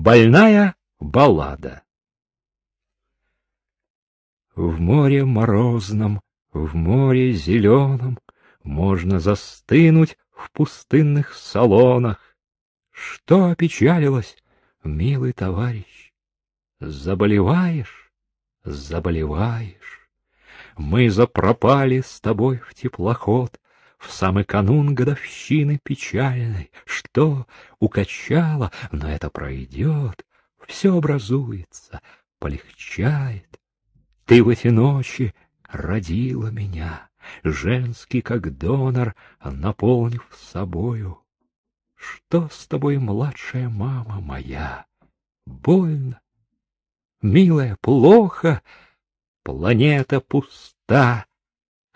Больная баллада В море морозном, в море зеленом Можно застынуть в пустынных салонах. Что опечалилось, милый товарищ? Заболеваешь, заболеваешь. Мы запропали с тобой в теплоход, в самый канун годовщины печальной, что укачало, но это пройдет, все образуется, полегчает. Ты в эти ночи родила меня, женский, как донор, наполнив собою. Что с тобой, младшая мама моя? Больно? Милая, плохо? Планета пуста,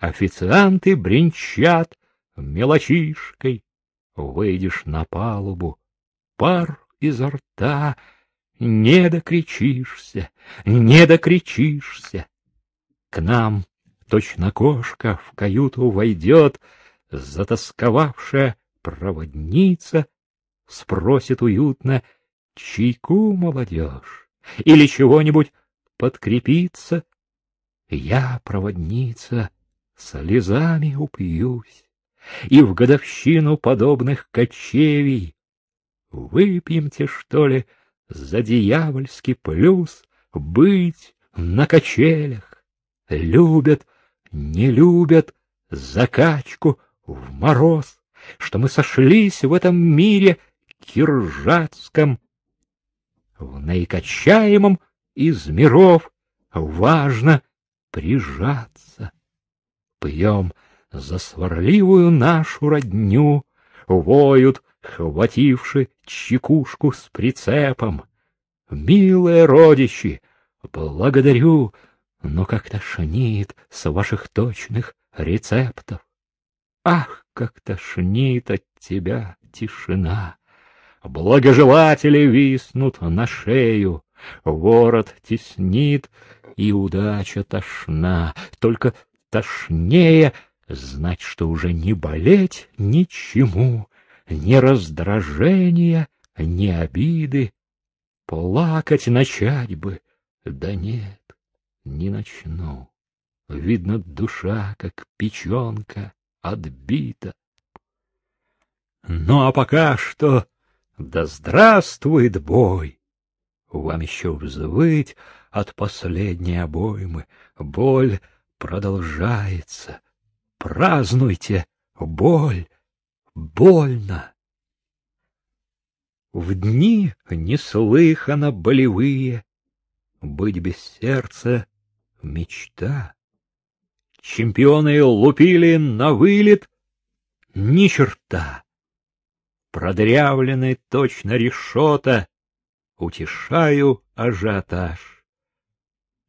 Официанты бренчат мелочишкой. Выйдешь на палубу, пар изо рта, Не докричишься, не докричишься. К нам точно кошка в каюту войдет, Затасковавшая проводница Спросит уютно, чайку молодежь Или чего-нибудь подкрепиться. Я проводница — слезами упьюсь, и в годовщину подобных кочевий выпьемте, что ли, за дьявольский плюс быть на качелях. Любят, не любят закачку в мороз, что мы сошлись в этом мире киржатском, в наикачаемом из миров важно прижаться. Пьем за сварливую нашу родню, Воют, хвативши чекушку с прицепом. Милые родичи, благодарю, но как тошнит с ваших точных рецептов. Ах, как тошнит от тебя тишина! Благожелатели виснут на шею, ворот теснит, и удача тошна. Только тошнее, знать, что уже не болеть ничему, ни раздражения, ни обиды. Плакать начать бы, да нет, не начну. Видно, душа, как печенка, отбита. Ну, а пока что, да здравствует бой! Вам еще взвыть от последней обоймы, боль продолжается. Празднуйте, боль, больно. В дни неслыханно болевые Быть без сердца — мечта. Чемпионы лупили на вылет — ни черта. Продрявленный точно решета, Утешаю ажиотаж.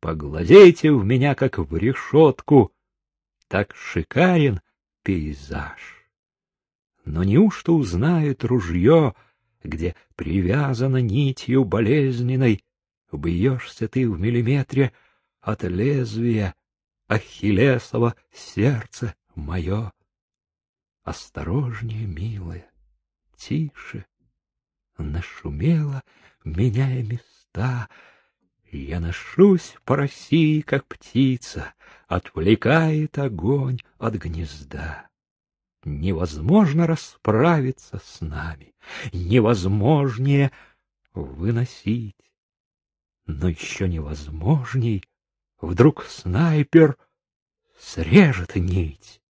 Поглазейте в меня, как в решетку, так шикарен пейзаж. Но неужто узнает ружье, где привязано нитью болезненной, Бьешься ты в миллиметре от лезвия Ахиллесова сердце мое. Осторожнее, милая, тише, нашумело, меняя места, я ношусь по России, как птица, Отвлекает огонь от гнезда. Невозможно расправиться с нами, Невозможнее выносить. Но еще невозможней Вдруг снайпер срежет нить.